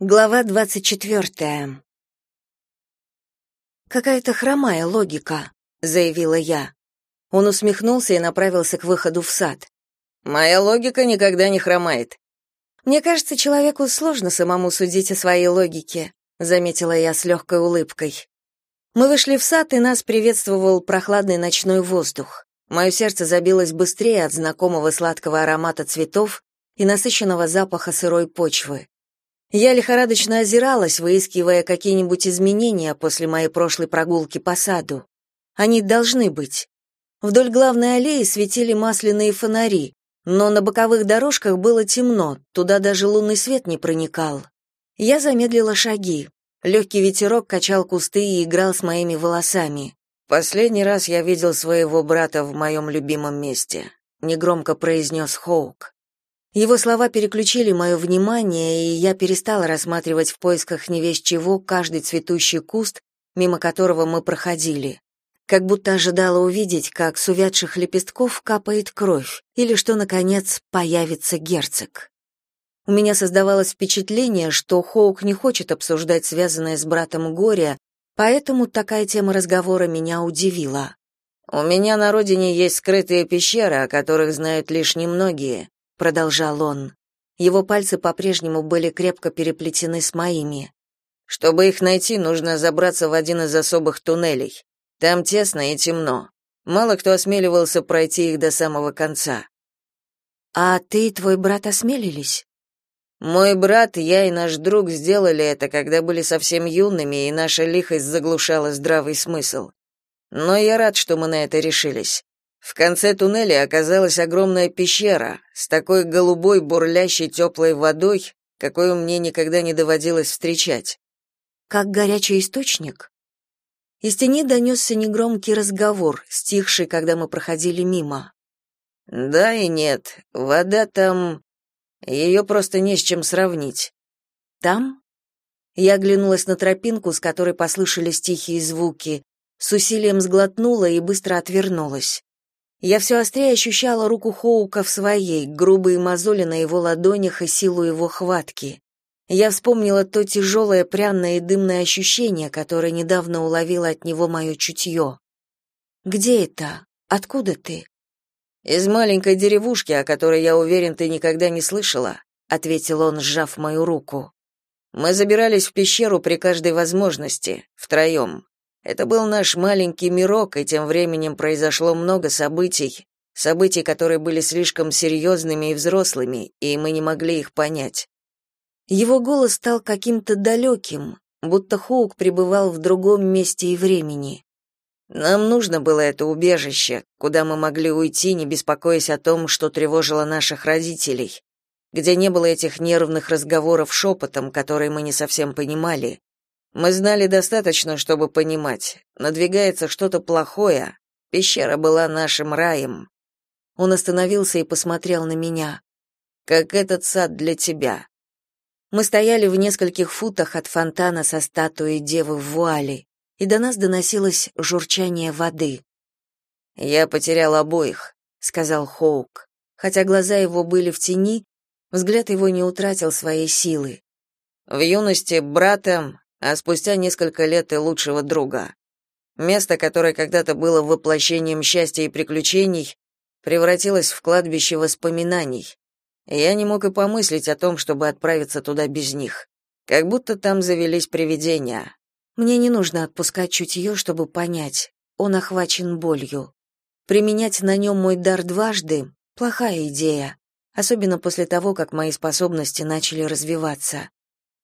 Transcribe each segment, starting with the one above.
Глава двадцать четвертая. «Какая-то хромая логика», — заявила я. Он усмехнулся и направился к выходу в сад. «Моя логика никогда не хромает». «Мне кажется, человеку сложно самому судить о своей логике», — заметила я с легкой улыбкой. Мы вышли в сад, и нас приветствовал прохладный ночной воздух. Мое сердце забилось быстрее от знакомого сладкого аромата цветов и насыщенного запаха сырой почвы. Я лихорадочно озиралась, выискивая какие-нибудь изменения после моей прошлой прогулки по саду. Они должны быть. Вдоль главной аллеи светили масляные фонари, но на боковых дорожках было темно, туда даже лунный свет не проникал. Я замедлила шаги. Легкий ветерок качал кусты и играл с моими волосами. «Последний раз я видел своего брата в моем любимом месте», — негромко произнес Хоук. Его слова переключили мое внимание, и я перестала рассматривать в поисках не весь чего каждый цветущий куст, мимо которого мы проходили. Как будто ожидала увидеть, как с увядших лепестков капает кровь, или что, наконец, появится герцог. У меня создавалось впечатление, что Хоук не хочет обсуждать связанное с братом горе, поэтому такая тема разговора меня удивила. «У меня на родине есть скрытые пещеры, о которых знают лишь немногие продолжал он. Его пальцы по-прежнему были крепко переплетены с моими. Чтобы их найти, нужно забраться в один из особых туннелей. Там тесно и темно. Мало кто осмеливался пройти их до самого конца. А ты и твой брат осмелились? Мой брат, я и наш друг сделали это, когда были совсем юными, и наша лихость заглушала здравый смысл. Но я рад, что мы на это решились. В конце туннеля оказалась огромная пещера с такой голубой, бурлящей теплой водой, какой мне никогда не доводилось встречать. Как горячий источник? Из тени донесся негромкий разговор, стихший, когда мы проходили мимо. Да и нет, вода там... Ее просто не с чем сравнить. Там? Я оглянулась на тропинку, с которой послышались тихие звуки, с усилием сглотнула и быстро отвернулась. Я все острее ощущала руку Хоука в своей, грубые мозоли на его ладонях и силу его хватки. Я вспомнила то тяжелое пряное и дымное ощущение, которое недавно уловило от него мое чутье. «Где это? Откуда ты?» «Из маленькой деревушки, о которой, я уверен, ты никогда не слышала», — ответил он, сжав мою руку. «Мы забирались в пещеру при каждой возможности, втроем. Это был наш маленький мирок, и тем временем произошло много событий, событий, которые были слишком серьезными и взрослыми, и мы не могли их понять. Его голос стал каким-то далеким, будто Хоук пребывал в другом месте и времени. Нам нужно было это убежище, куда мы могли уйти, не беспокоясь о том, что тревожило наших родителей, где не было этих нервных разговоров шепотом, которые мы не совсем понимали, мы знали достаточно, чтобы понимать. Надвигается что-то плохое. Пещера была нашим раем. Он остановился и посмотрел на меня. Как этот сад для тебя. Мы стояли в нескольких футах от фонтана со статуей девы в вуале, и до нас доносилось журчание воды. Я потерял обоих, сказал Хоук. Хотя глаза его были в тени, взгляд его не утратил своей силы. В юности брата, а спустя несколько лет и лучшего друга. Место, которое когда-то было воплощением счастья и приключений, превратилось в кладбище воспоминаний. Я не мог и помыслить о том, чтобы отправиться туда без них. Как будто там завелись привидения. Мне не нужно отпускать чутье, чтобы понять, он охвачен болью. Применять на нем мой дар дважды — плохая идея, особенно после того, как мои способности начали развиваться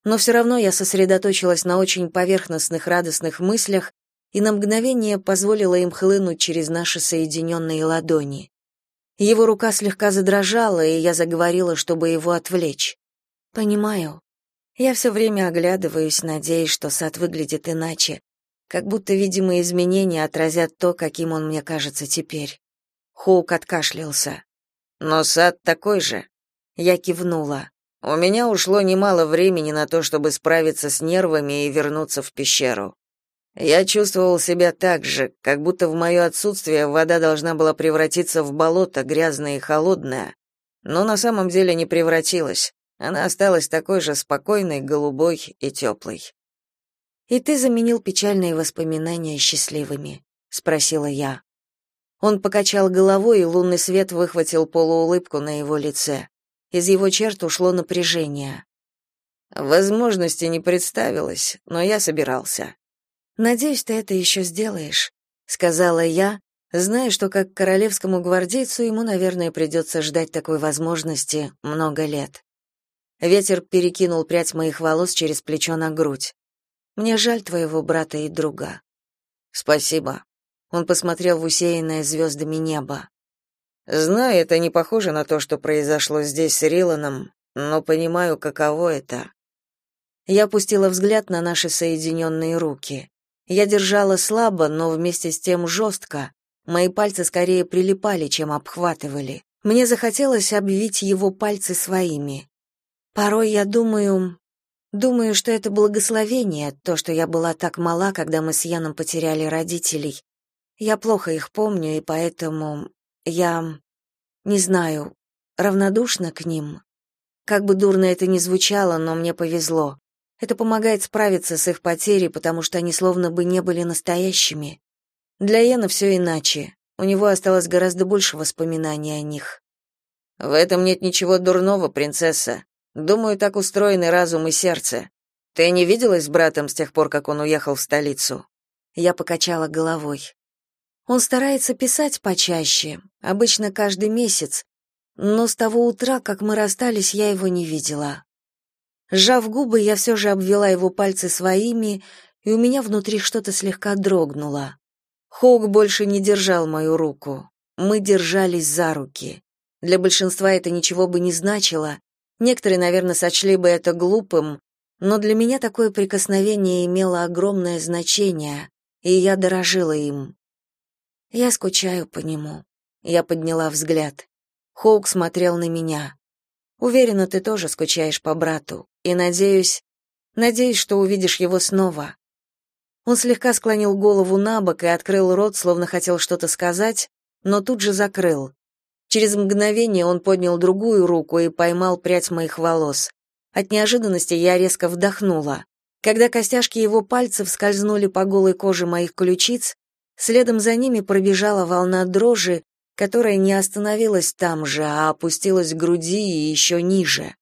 но все равно я сосредоточилась на очень поверхностных радостных мыслях и на мгновение позволила им хлынуть через наши соединенные ладони. Его рука слегка задрожала, и я заговорила, чтобы его отвлечь. «Понимаю. Я все время оглядываюсь, надеясь, что сад выглядит иначе, как будто видимые изменения отразят то, каким он мне кажется теперь». Хоук откашлялся. «Но сад такой же». Я кивнула. У меня ушло немало времени на то, чтобы справиться с нервами и вернуться в пещеру. Я чувствовал себя так же, как будто в мое отсутствие вода должна была превратиться в болото, грязное и холодное, но на самом деле не превратилась. Она осталась такой же спокойной, голубой и теплой. «И ты заменил печальные воспоминания счастливыми?» — спросила я. Он покачал головой, и лунный свет выхватил полуулыбку на его лице. Из его черт ушло напряжение. Возможности не представилось, но я собирался. Надеюсь, ты это еще сделаешь, сказала я, зная, что как королевскому гвардейцу ему, наверное, придется ждать такой возможности много лет. Ветер перекинул прядь моих волос через плечо на грудь. Мне жаль твоего брата и друга. Спасибо. Он посмотрел в усеянное звездами небо. Знаю, это не похоже на то, что произошло здесь с Риланом, но понимаю, каково это. Я опустила взгляд на наши соединенные руки. Я держала слабо, но вместе с тем жестко. Мои пальцы скорее прилипали, чем обхватывали. Мне захотелось обвить его пальцы своими. Порой я думаю, думаю, что это благословение, то, что я была так мала, когда мы с Яном потеряли родителей, я плохо их помню, и поэтому я не знаю, равнодушна к ним. Как бы дурно это ни звучало, но мне повезло. Это помогает справиться с их потерей, потому что они словно бы не были настоящими. Для Яна все иначе. У него осталось гораздо больше воспоминаний о них. В этом нет ничего дурного, принцесса. Думаю, так устроены разум и сердце. Ты не виделась с братом с тех пор, как он уехал в столицу? Я покачала головой. Он старается писать почаще, обычно каждый месяц, но с того утра, как мы расстались, я его не видела. Сжав губы, я все же обвела его пальцы своими, и у меня внутри что-то слегка дрогнуло. Хоук больше не держал мою руку. Мы держались за руки. Для большинства это ничего бы не значило. Некоторые, наверное, сочли бы это глупым, но для меня такое прикосновение имело огромное значение, и я дорожила им. Я скучаю по нему. Я подняла взгляд. Хоук смотрел на меня. Уверена, ты тоже скучаешь по брату, и надеюсь, надеюсь, что увидишь его снова. Он слегка склонил голову на бок и открыл рот, словно хотел что-то сказать, но тут же закрыл. Через мгновение он поднял другую руку и поймал прядь моих волос. От неожиданности я резко вдохнула. Когда костяшки его пальцев скользнули по голой коже моих ключиц, Следом за ними пробежала волна дрожи, которая не остановилась там же, а опустилась к груди и еще ниже.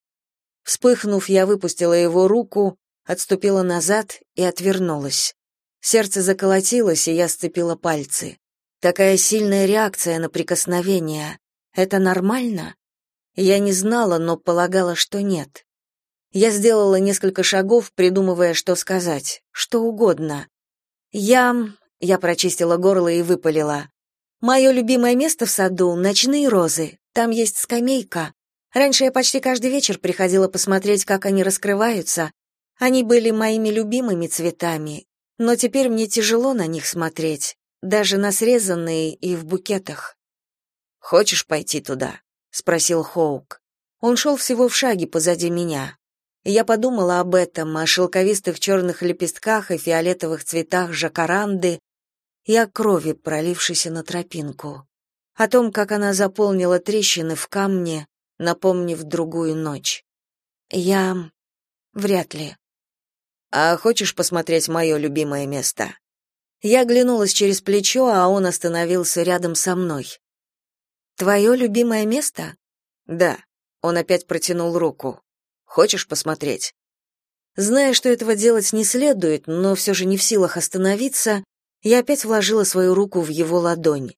Вспыхнув, я выпустила его руку, отступила назад и отвернулась. Сердце заколотилось, и я сцепила пальцы. Такая сильная реакция на прикосновение. Это нормально? Я не знала, но полагала, что нет. Я сделала несколько шагов, придумывая, что сказать, что угодно. Я я прочистила горло и выпалила. «Мое любимое место в саду — ночные розы. Там есть скамейка. Раньше я почти каждый вечер приходила посмотреть, как они раскрываются. Они были моими любимыми цветами, но теперь мне тяжело на них смотреть, даже на срезанные и в букетах. «Хочешь пойти туда?» — спросил Хоук. Он шел всего в шаге позади меня. Я подумала об этом, о шелковистых черных лепестках и фиолетовых цветах жакаранды, и о крови, пролившейся на тропинку, о том, как она заполнила трещины в камне, напомнив другую ночь. Я вряд ли. А хочешь посмотреть мое любимое место? Я оглянулась через плечо, а он остановился рядом со мной. Твое любимое место? Да. Он опять протянул руку. Хочешь посмотреть? Зная, что этого делать не следует, но все же не в силах остановиться, я опять вложила свою руку в его ладонь.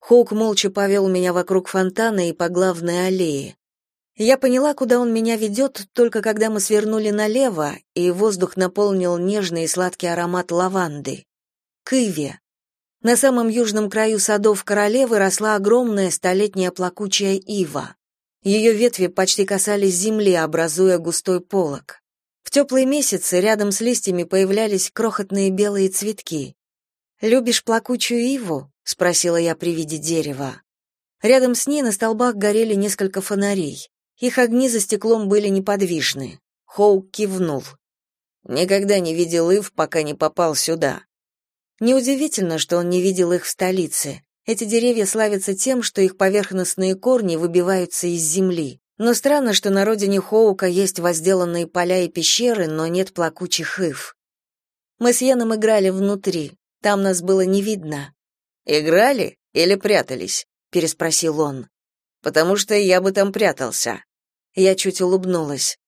Хоук молча повел меня вокруг фонтана и по главной аллее. Я поняла, куда он меня ведет, только когда мы свернули налево, и воздух наполнил нежный и сладкий аромат лаванды. Кыве. На самом южном краю садов королевы росла огромная столетняя плакучая ива. Ее ветви почти касались земли, образуя густой полог. В теплые месяцы рядом с листьями появлялись крохотные белые цветки. «Любишь плакучую иву?» — спросила я при виде дерева. Рядом с ней на столбах горели несколько фонарей. Их огни за стеклом были неподвижны. Хоук кивнул. «Никогда не видел ив, пока не попал сюда». Неудивительно, что он не видел их в столице. Эти деревья славятся тем, что их поверхностные корни выбиваются из земли. Но странно, что на родине Хоука есть возделанные поля и пещеры, но нет плакучих ив. Мы с Йеном играли внутри, там нас было не видно. «Играли или прятались?» — переспросил он. «Потому что я бы там прятался». Я чуть улыбнулась.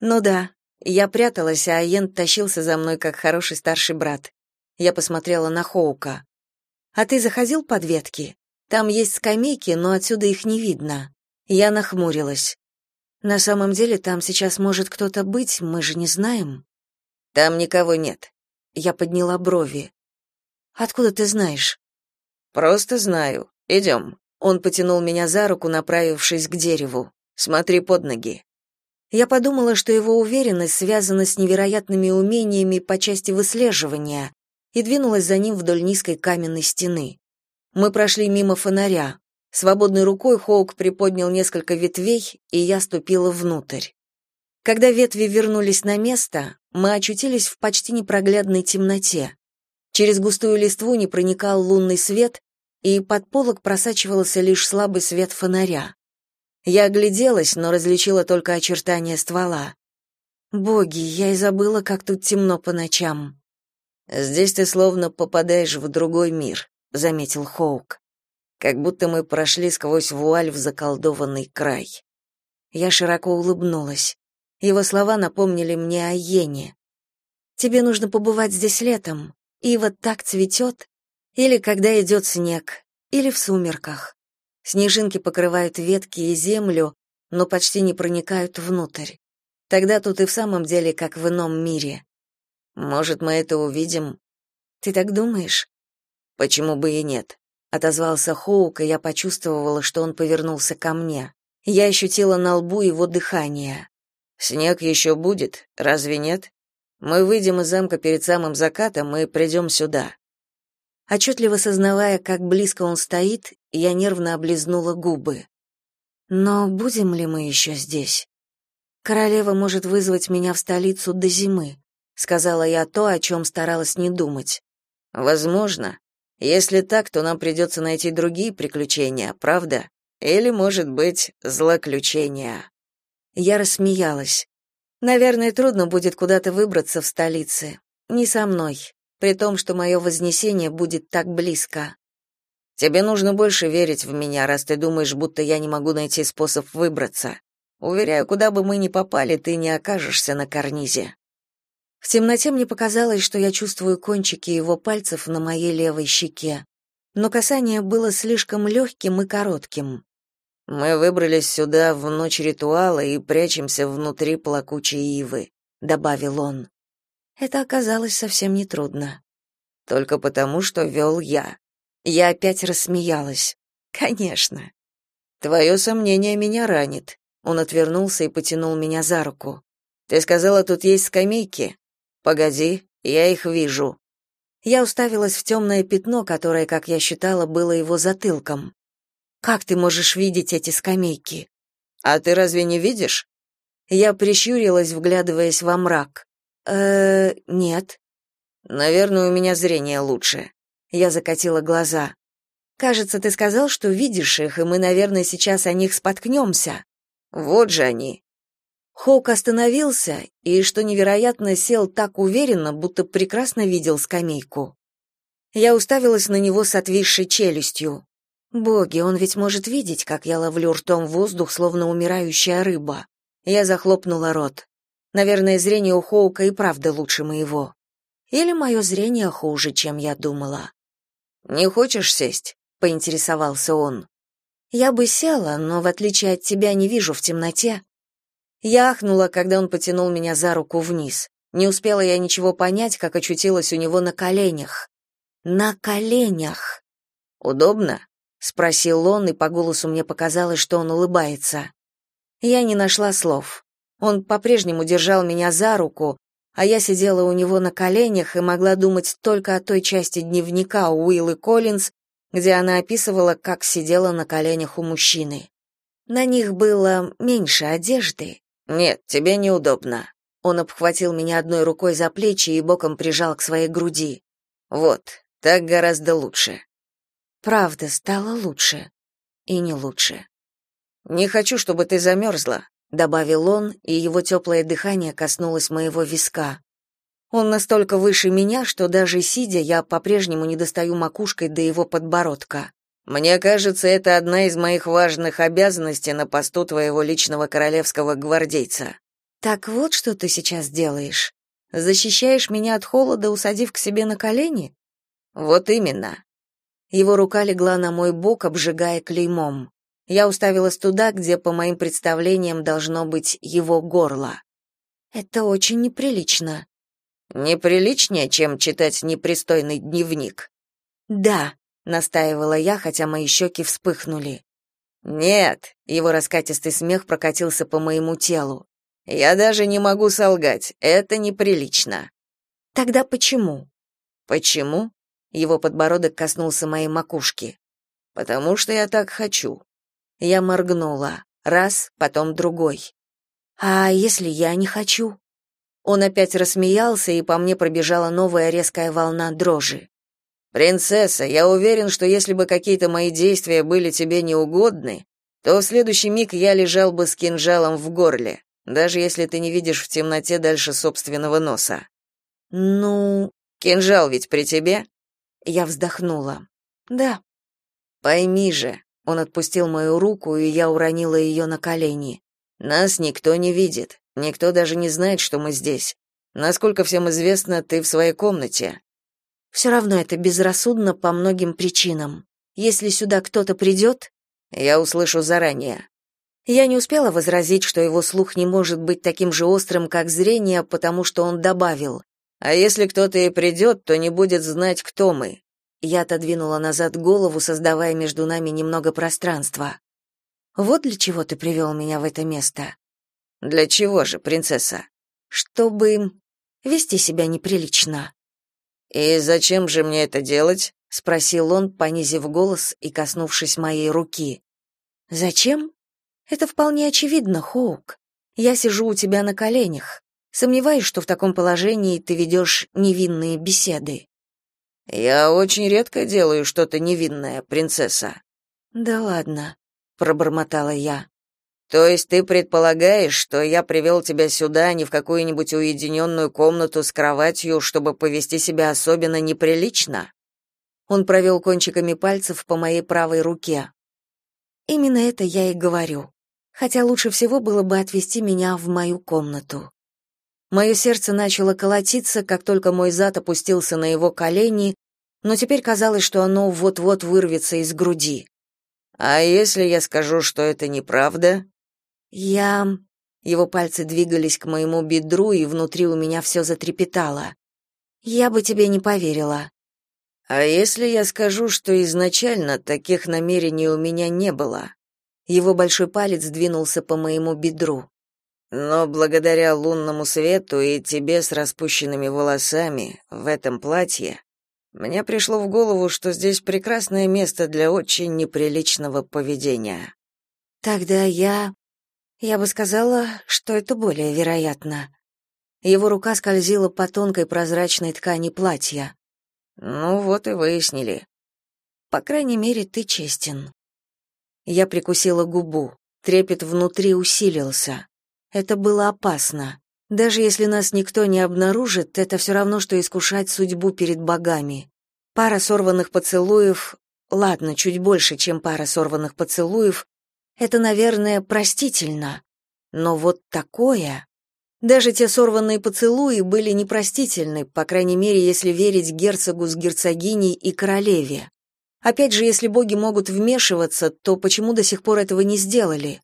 «Ну да, я пряталась, а Йен тащился за мной, как хороший старший брат. Я посмотрела на Хоука. «А ты заходил под ветки? Там есть скамейки, но отсюда их не видно». Я нахмурилась. «На самом деле там сейчас может кто-то быть, мы же не знаем». «Там никого нет». Я подняла брови. «Откуда ты знаешь?» «Просто знаю. Идем». Он потянул меня за руку, направившись к дереву. «Смотри под ноги». Я подумала, что его уверенность связана с невероятными умениями по части выслеживания, и двинулась за ним вдоль низкой каменной стены. Мы прошли мимо фонаря. Свободной рукой Хоук приподнял несколько ветвей, и я ступила внутрь. Когда ветви вернулись на место, мы очутились в почти непроглядной темноте. Через густую листву не проникал лунный свет, и под полог просачивался лишь слабый свет фонаря. Я огляделась, но различила только очертания ствола. Боги, я и забыла, как тут темно по ночам. Здесь ты словно попадаешь в другой мир, заметил Хоук. Как будто мы прошли сквозь вуаль в заколдованный край. Я широко улыбнулась. Его слова напомнили мне о Йене. Тебе нужно побывать здесь летом. Ива так цветет, или когда идет снег, или в сумерках. Снежинки покрывают ветки и землю, но почти не проникают внутрь. Тогда тут и в самом деле как в ином мире. Может, мы это увидим? Ты так думаешь? Почему бы и нет? Отозвался Хоук, и я почувствовала, что он повернулся ко мне. Я ощутила на лбу его дыхание. Снег еще будет, разве нет? Мы выйдем из замка перед самым закатом и придем сюда. Отчетливо сознавая, как близко он стоит, я нервно облизнула губы. Но будем ли мы еще здесь? Королева может вызвать меня в столицу до зимы сказала я то, о чем старалась не думать. Возможно. Если так, то нам придется найти другие приключения, правда? Или, может быть, злоключения. Я рассмеялась. Наверное, трудно будет куда-то выбраться в столице. Не со мной, при том, что мое вознесение будет так близко. Тебе нужно больше верить в меня, раз ты думаешь, будто я не могу найти способ выбраться. Уверяю, куда бы мы ни попали, ты не окажешься на карнизе. В темноте мне показалось, что я чувствую кончики его пальцев на моей левой щеке, но касание было слишком легким и коротким. Мы выбрались сюда в ночь ритуала и прячемся внутри плакучей ивы, добавил он. Это оказалось совсем нетрудно. Только потому, что вел я. Я опять рассмеялась. Конечно. Твое сомнение меня ранит. Он отвернулся и потянул меня за руку. Ты сказала, тут есть скамейки. Погоди, я их вижу. Я уставилась в темное пятно, которое, как я считала, было его затылком. Как ты можешь видеть эти скамейки? А ты разве не видишь? Я прищурилась, вглядываясь во мрак. Э, нет. Наверное, у меня зрение лучше. Я закатила глаза. Кажется, ты сказал, что видишь их, и мы, наверное, сейчас о них споткнемся». Вот же они. Хоук остановился и, что невероятно, сел так уверенно, будто прекрасно видел скамейку. Я уставилась на него с отвисшей челюстью. Боги, он ведь может видеть, как я ловлю ртом воздух, словно умирающая рыба. Я захлопнула рот. Наверное, зрение у Хоука и правда лучше моего. Или мое зрение хуже, чем я думала. «Не хочешь сесть?» — поинтересовался он. «Я бы села, но, в отличие от тебя, не вижу в темноте», я ахнула, когда он потянул меня за руку вниз. Не успела я ничего понять, как очутилась у него на коленях. На коленях. Удобно? Спросил он, и по голосу мне показалось, что он улыбается. Я не нашла слов. Он по-прежнему держал меня за руку, а я сидела у него на коленях и могла думать только о той части дневника Уиллы Коллинз, где она описывала, как сидела на коленях у мужчины. На них было меньше одежды, «Нет, тебе неудобно». Он обхватил меня одной рукой за плечи и боком прижал к своей груди. «Вот, так гораздо лучше». Правда, стало лучше. И не лучше. Не хочу, чтобы ты замерзла», — добавил он, и его теплое дыхание коснулось моего виска. Он настолько выше меня, что даже сидя, я по-прежнему не достаю макушкой до его подбородка. Мне кажется, это одна из моих важных обязанностей на посту твоего личного королевского гвардейца. Так вот, что ты сейчас делаешь. Защищаешь меня от холода, усадив к себе на колени? Вот именно. Его рука легла на мой бок, обжигая клеймом. Я уставилась туда, где, по моим представлениям, должно быть его горло. Это очень неприлично. Неприличнее, чем читать непристойный дневник. Да, настаивала я, хотя мои щеки вспыхнули. Нет, его раскатистый смех прокатился по моему телу. Я даже не могу солгать. Это неприлично. Тогда почему? Почему? Его подбородок коснулся моей макушки. Потому что я так хочу. Я моргнула. Раз, потом другой. А если я не хочу? Он опять рассмеялся, и по мне пробежала новая резкая волна дрожи. «Принцесса, я уверен, что если бы какие-то мои действия были тебе неугодны, то в следующий миг я лежал бы с кинжалом в горле, даже если ты не видишь в темноте дальше собственного носа». «Ну...» «Кинжал ведь при тебе?» Я вздохнула. «Да». «Пойми же», — он отпустил мою руку, и я уронила ее на колени. «Нас никто не видит. Никто даже не знает, что мы здесь. Насколько всем известно, ты в своей комнате. Все равно это безрассудно по многим причинам. Если сюда кто-то придет, я услышу заранее. Я не успела возразить, что его слух не может быть таким же острым, как зрение, потому что он добавил: "А если кто-то и придет, то не будет знать, кто мы". Я отодвинула назад голову, создавая между нами немного пространства. Вот для чего ты привел меня в это место. Для чего же, принцесса? Чтобы вести себя неприлично. И зачем же мне это делать? спросил он, понизив голос и коснувшись моей руки. Зачем? Это вполне очевидно, Хоук. Я сижу у тебя на коленях. Сомневаюсь, что в таком положении ты ведешь невинные беседы. Я очень редко делаю что-то невинное, принцесса. Да ладно, пробормотала я. То есть ты предполагаешь, что я привел тебя сюда, а не в какую-нибудь уединенную комнату с кроватью, чтобы повести себя особенно неприлично? Он провел кончиками пальцев по моей правой руке. Именно это я и говорю. Хотя лучше всего было бы отвезти меня в мою комнату. Мое сердце начало колотиться, как только мой зад опустился на его колени, но теперь казалось, что оно вот-вот вырвется из груди. А если я скажу, что это неправда? Я Его пальцы двигались к моему бедру, и внутри у меня все затрепетало. Я бы тебе не поверила. А если я скажу, что изначально таких намерений у меня не было? Его большой палец двинулся по моему бедру. Но благодаря лунному свету и тебе с распущенными волосами в этом платье, мне пришло в голову, что здесь прекрасное место для очень неприличного поведения. Тогда я я бы сказала, что это более вероятно. Его рука скользила по тонкой прозрачной ткани платья. Ну вот и выяснили. По крайней мере, ты честен. Я прикусила губу. Трепет внутри усилился. Это было опасно. Даже если нас никто не обнаружит, это все равно что искушать судьбу перед богами. Пара сорванных поцелуев, ладно, чуть больше, чем пара сорванных поцелуев, это, наверное, простительно. Но вот такое... Даже те сорванные поцелуи были непростительны, по крайней мере, если верить герцогу с герцогиней и королеве. Опять же, если боги могут вмешиваться, то почему до сих пор этого не сделали?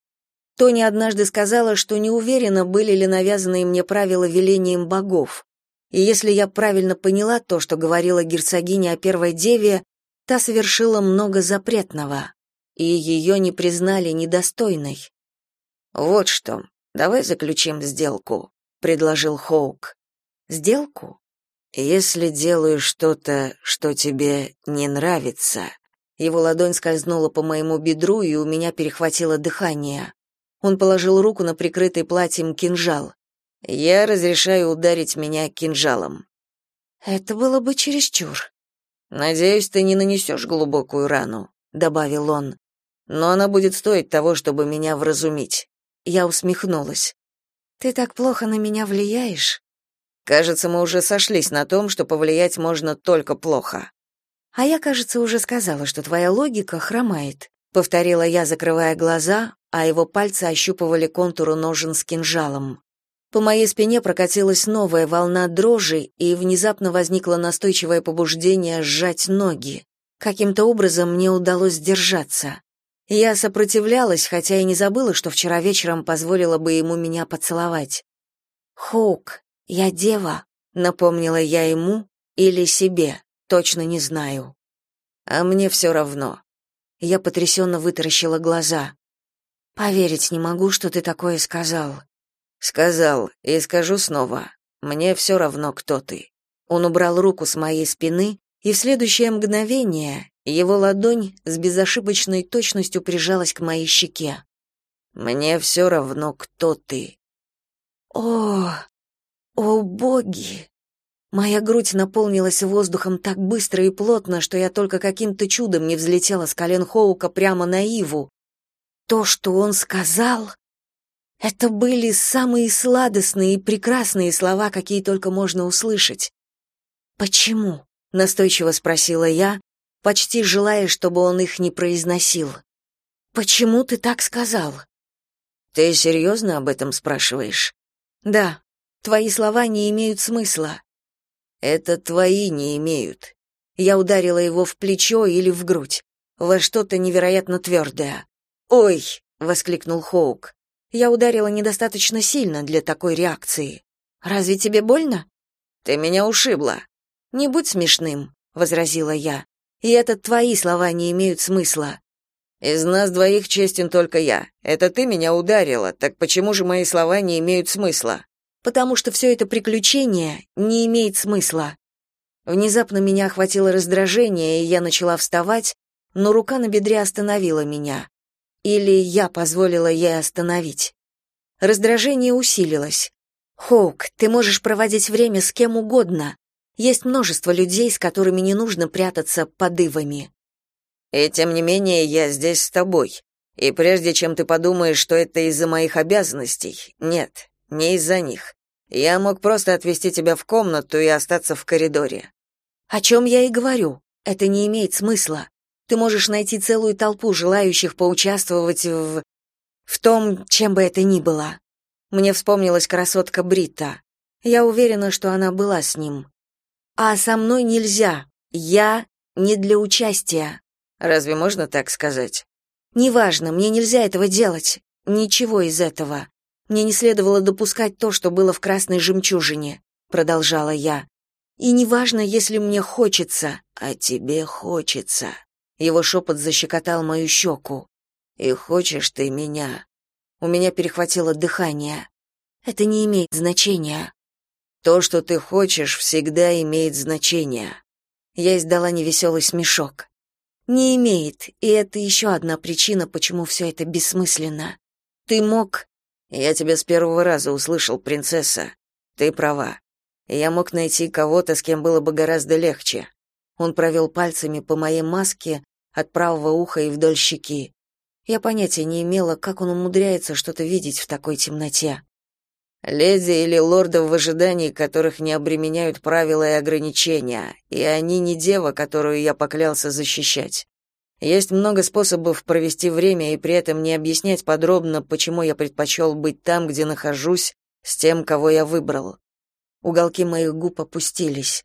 Тони однажды сказала, что не уверена, были ли навязанные мне правила велением богов. И если я правильно поняла то, что говорила герцогиня о первой деве, та совершила много запретного и ее не признали недостойной. Вот что, давай заключим сделку, предложил Хоук. Сделку? Если делаю что-то, что тебе не нравится. Его ладонь скользнула по моему бедру, и у меня перехватило дыхание. Он положил руку на прикрытый платьем кинжал. Я разрешаю ударить меня кинжалом. Это было бы чересчур. Надеюсь, ты не нанесешь глубокую рану, добавил он. но она будет стоить того, чтобы меня вразумить. Я усмехнулась. Ты так плохо на меня влияешь? Кажется, мы уже сошлись на том, что повлиять можно только плохо. А я, кажется, уже сказала, что твоя логика хромает, повторила я, закрывая глаза, а его пальцы ощупывали контуру ножен с кинжалом. По моей спине прокатилась новая волна дрожи, и внезапно возникло настойчивое побуждение сжать ноги. Каким-то образом мне удалось сдержаться. Я сопротивлялась, хотя и не забыла, что вчера вечером позволила бы ему меня поцеловать. «Хоук, я дева», — напомнила я ему или себе, точно не знаю. А мне все равно. Я потрясенно вытаращила глаза. «Поверить не могу, что ты такое сказал». Сказал и скажу снова. Мне все равно, кто ты. Он убрал руку с моей спины, и в следующее мгновение его ладонь с безошибочной точностью прижалась к моей щеке. Мне все равно, кто ты. О, о боги! Моя грудь наполнилась воздухом так быстро и плотно, что я только каким-то чудом не взлетела с колен Хоука прямо на Иву. То, что он сказал, это были самые сладостные и прекрасные слова, какие только можно услышать. «Почему?» — настойчиво спросила я, почти желая, чтобы он их не произносил. «Почему ты так сказал?» «Ты серьезно об этом спрашиваешь?» «Да. Твои слова не имеют смысла». «Это твои не имеют». Я ударила его в плечо или в грудь, во что-то невероятно твердое. «Ой!» — воскликнул Хоук. Я ударила недостаточно сильно для такой реакции. Разве тебе больно? Ты меня ушибла. Не будь смешным, возразила я. И это твои слова не имеют смысла. Из нас двоих честен только я. Это ты меня ударила. Так почему же мои слова не имеют смысла? Потому что все это приключение не имеет смысла. Внезапно меня охватило раздражение, и я начала вставать, но рука на бедре остановила меня. Или я позволила ей остановить. Раздражение усилилось. «Хоук, ты можешь проводить время с кем угодно. Есть множество людей, с которыми не нужно прятаться под ивами». «И тем не менее я здесь с тобой. И прежде чем ты подумаешь, что это из-за моих обязанностей, нет, не из-за них. Я мог просто отвезти тебя в комнату и остаться в коридоре». «О чем я и говорю. Это не имеет смысла. Ты можешь найти целую толпу желающих поучаствовать в... в том, чем бы это ни было. Мне вспомнилась красотка Брита. Я уверена, что она была с ним. А со мной нельзя. Я не для участия. Разве можно так сказать? Неважно, мне нельзя этого делать. Ничего из этого. Мне не следовало допускать то, что было в красной жемчужине, продолжала я. И неважно, если мне хочется, а тебе хочется. Его шепот защекотал мою щеку. «И хочешь ты меня?» У меня перехватило дыхание. «Это не имеет значения». «То, что ты хочешь, всегда имеет значение». Я издала невеселый смешок. «Не имеет, и это еще одна причина, почему все это бессмысленно. Ты мог...» «Я тебя с первого раза услышал, принцесса. Ты права. Я мог найти кого-то, с кем было бы гораздо легче». Он провел пальцами по моей маске, от правого уха и вдоль щеки. Я понятия не имела, как он умудряется что-то видеть в такой темноте. Леди или лордов в ожидании, которых не обременяют правила и ограничения, и они не дева, которую я поклялся защищать. Есть много способов провести время и при этом не объяснять подробно, почему я предпочел быть там, где нахожусь, с тем, кого я выбрал. Уголки моих губ опустились.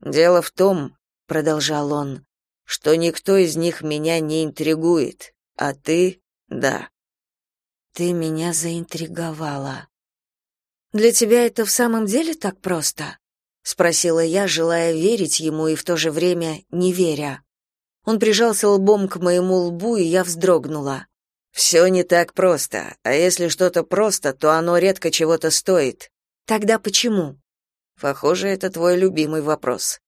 Дело в том, продолжал он, что никто из них меня не интригует, а ты — да. Ты меня заинтриговала. Для тебя это в самом деле так просто? спросила я, желая верить ему и в то же время не веря. Он прижался лбом к моему лбу, и я вздрогнула. «Все не так просто, а если что-то просто, то оно редко чего-то стоит. Тогда почему? Похоже, это твой любимый вопрос.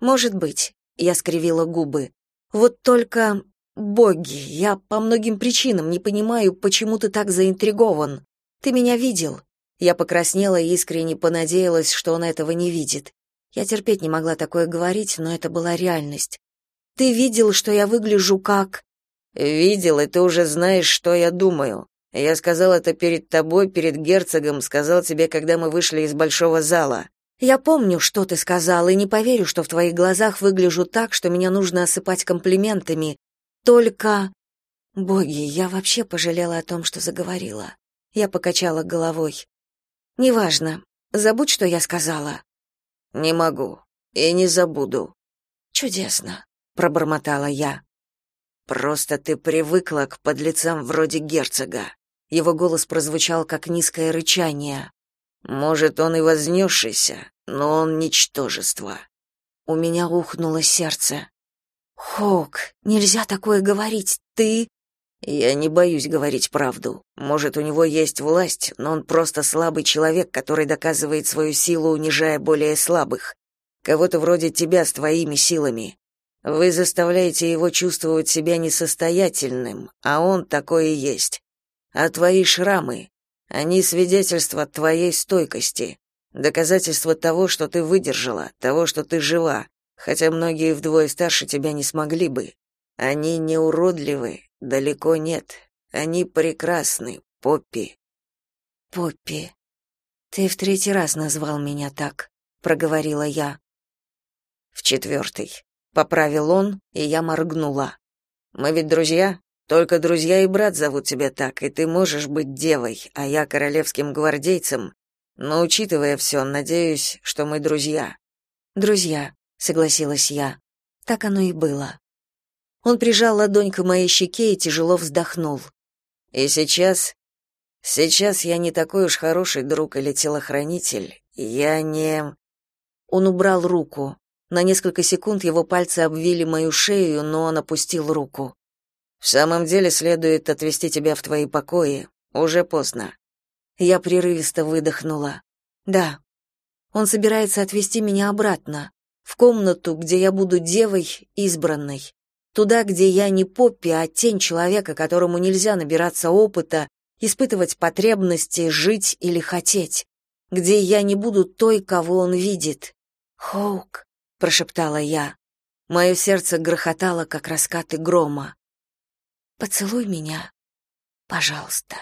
Может быть. Я скривила губы. Вот только боги, я по многим причинам не понимаю, почему ты так заинтригован. Ты меня видел? Я покраснела и искренне понадеялась, что он этого не видит. Я терпеть не могла такое говорить, но это была реальность. Ты видел, что я выгляжу как Видел, и ты уже знаешь, что я думаю. Я сказал это перед тобой, перед герцогом, сказал тебе, когда мы вышли из большого зала. Я помню, что ты сказал, и не поверю, что в твоих глазах выгляжу так, что меня нужно осыпать комплиментами. Только боги, я вообще пожалела о том, что заговорила. Я покачала головой. Неважно. Забудь, что я сказала. Не могу и не забуду. Чудесно, пробормотала я. Просто ты привыкла к подлецам вроде герцога. Его голос прозвучал как низкое рычание. Может, он и вознесшийся, но он ничтожество. У меня ухнуло сердце. Хок, нельзя такое говорить. Ты Я не боюсь говорить правду. Может, у него есть власть, но он просто слабый человек, который доказывает свою силу, унижая более слабых. Кого-то вроде тебя с твоими силами. Вы заставляете его чувствовать себя несостоятельным, а он такой и есть. А твои шрамы, они свидетельство твоей стойкости, доказательство того, что ты выдержала, того, что ты жива, хотя многие вдвое старше тебя не смогли бы. Они не уродливы, далеко нет. Они прекрасны, Поппи. Поппи. Ты в третий раз назвал меня так, проговорила я. В четвертый поправил он, и я моргнула. Мы ведь друзья, только друзья и брат зовут тебя так, и ты можешь быть девой, а я королевским гвардейцем. Но учитывая все, надеюсь, что мы друзья. Друзья, согласилась я. Так оно и было. Он прижал ладонь к моей щеке и тяжело вздохнул. И сейчас сейчас я не такой уж хороший друг или телохранитель. Я не Он убрал руку. На несколько секунд его пальцы обвили мою шею, но он опустил руку. В самом деле следует отвезти тебя в твои покои. Уже поздно. Я прерывисто выдохнула. Да. Он собирается отвезти меня обратно, в комнату, где я буду девой избранной. Туда, где я не Поппи, а тень человека, которому нельзя набираться опыта, испытывать потребности, жить или хотеть. Где я не буду той, кого он видит. Хоук, прошептала я. Мое сердце грохотало, как раскаты грома. Поцелуй меня, пожалуйста.